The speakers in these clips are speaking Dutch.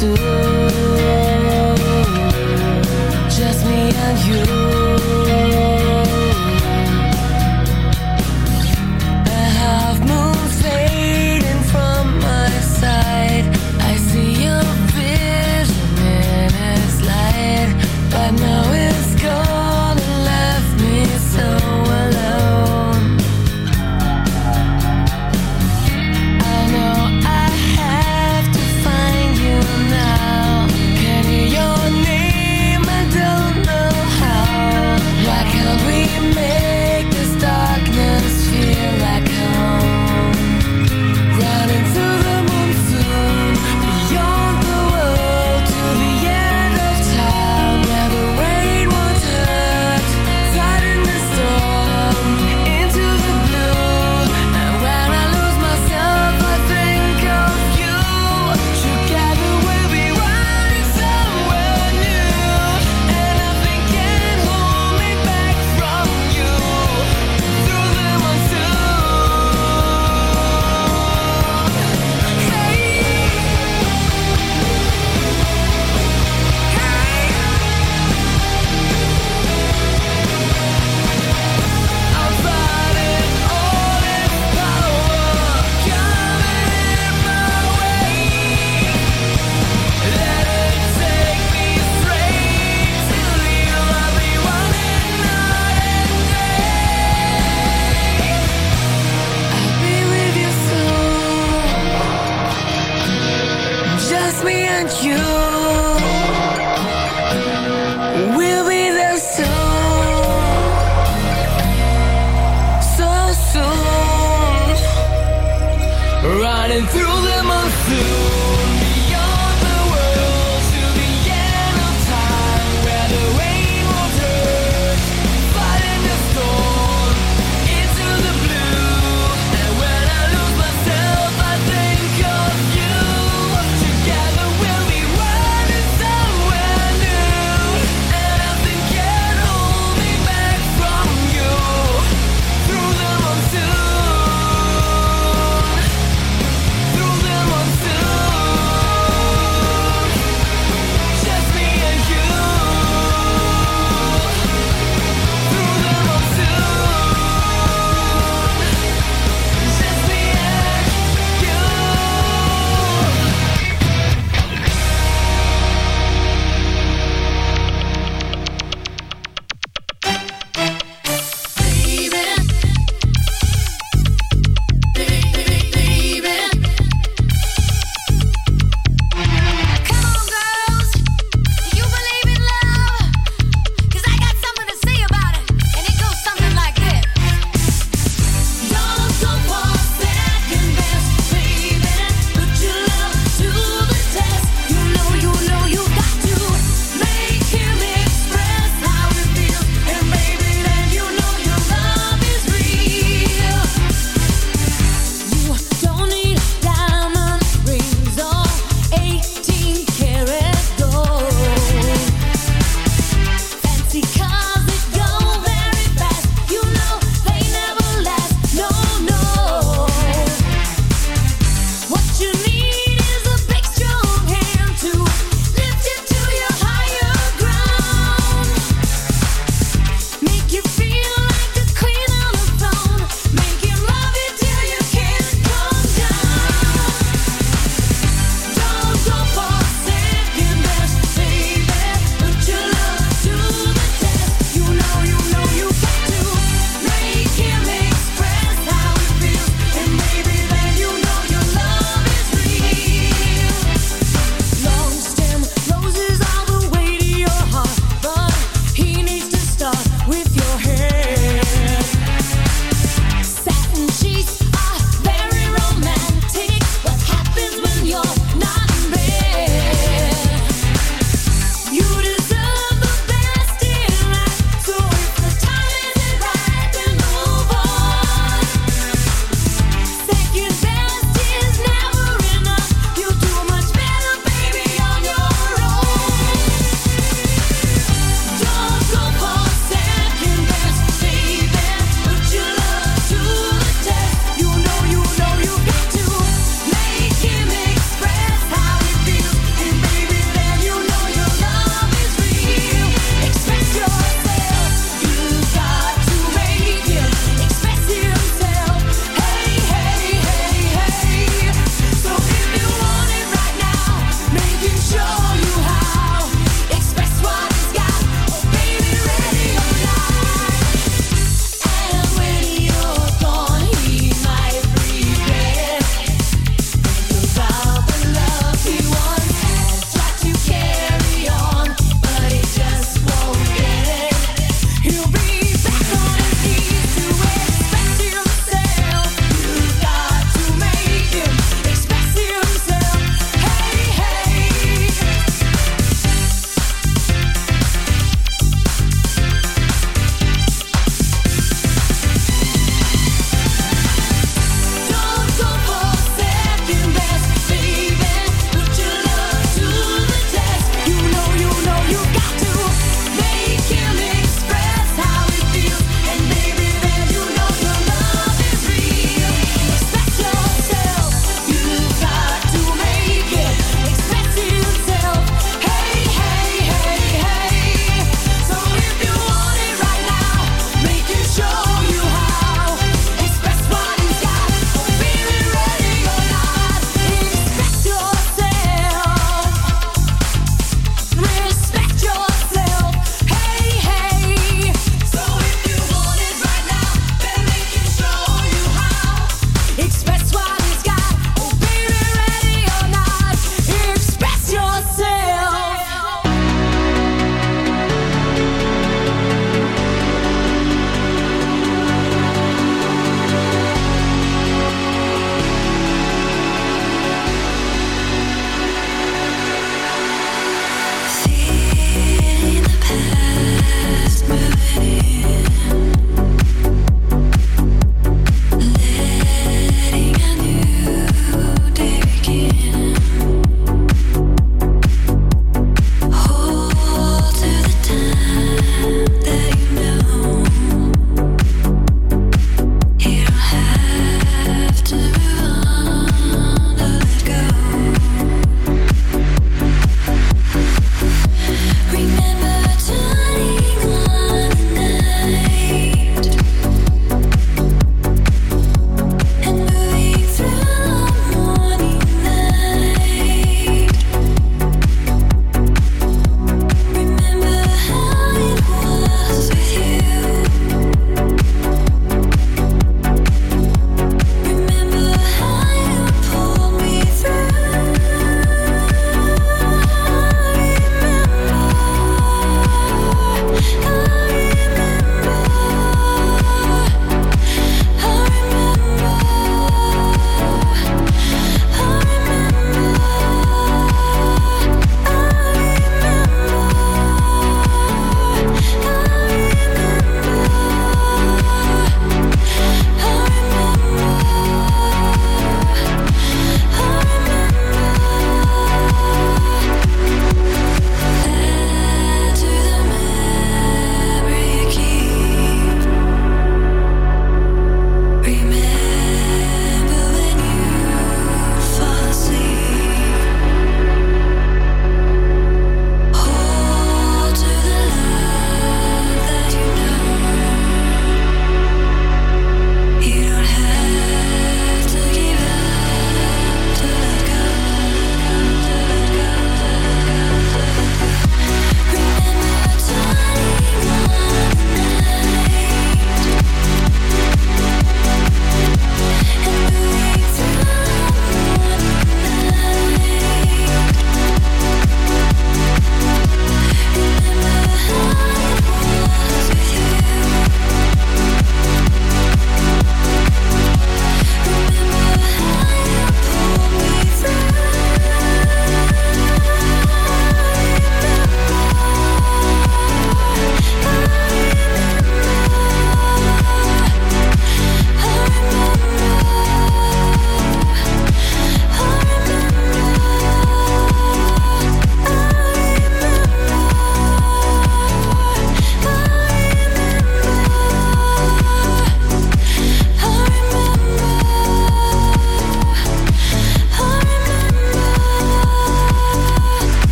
to through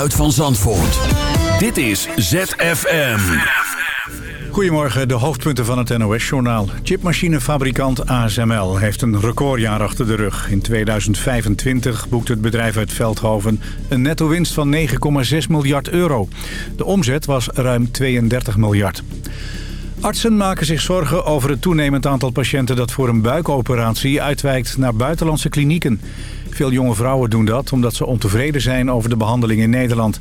geluid van Zandvoort. Dit is ZFM. Goedemorgen, de hoofdpunten van het NOS-journaal. Chipmachinefabrikant ASML heeft een recordjaar achter de rug. In 2025 boekt het bedrijf uit Veldhoven een netto-winst van 9,6 miljard euro. De omzet was ruim 32 miljard. Artsen maken zich zorgen over het toenemend aantal patiënten... dat voor een buikoperatie uitwijkt naar buitenlandse klinieken. Veel jonge vrouwen doen dat omdat ze ontevreden zijn over de behandeling in Nederland.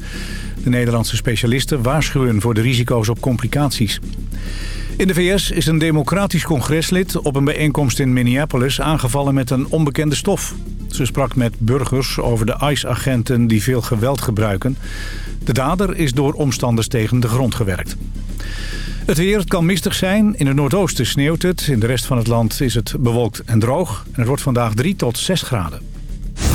De Nederlandse specialisten waarschuwen voor de risico's op complicaties. In de VS is een democratisch congreslid op een bijeenkomst in Minneapolis aangevallen met een onbekende stof. Ze sprak met burgers over de ICE-agenten die veel geweld gebruiken. De dader is door omstanders tegen de grond gewerkt. Het weer kan mistig zijn. In het noordoosten sneeuwt het. In de rest van het land is het bewolkt en droog. En het wordt vandaag 3 tot 6 graden.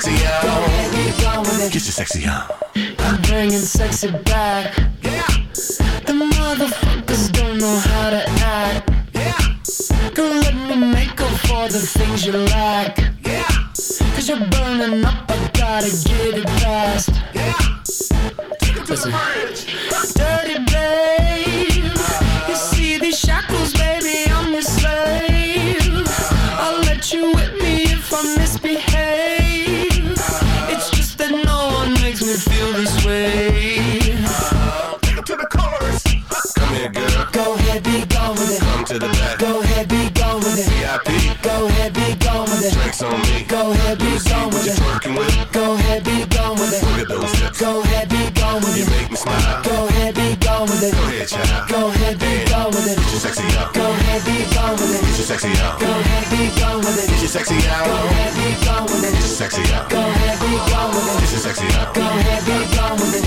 sexy on. Yeah, Get your sexy on. I'm bringing sexy back. Yeah. The motherfuckers don't know how to act. Yeah. Go let me make up for the things you lack. Like. Yeah. Cause you're burning up, I gotta get it fast. Yeah. Take it to Listen. the bridge. sexy out. Go ahead, be with it. This is sexy out. Go heavy, go with it. This is sexy out. Go heavy, go with it. This is sexy out. Go heavy, go with it.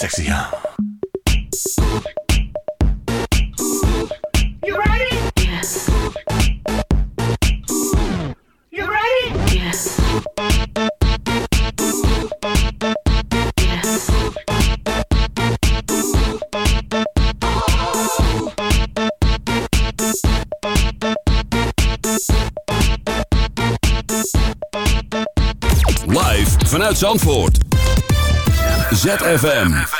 sexy. You ready? Yes. You ready? Live vanuit Zandvoort. ZFM.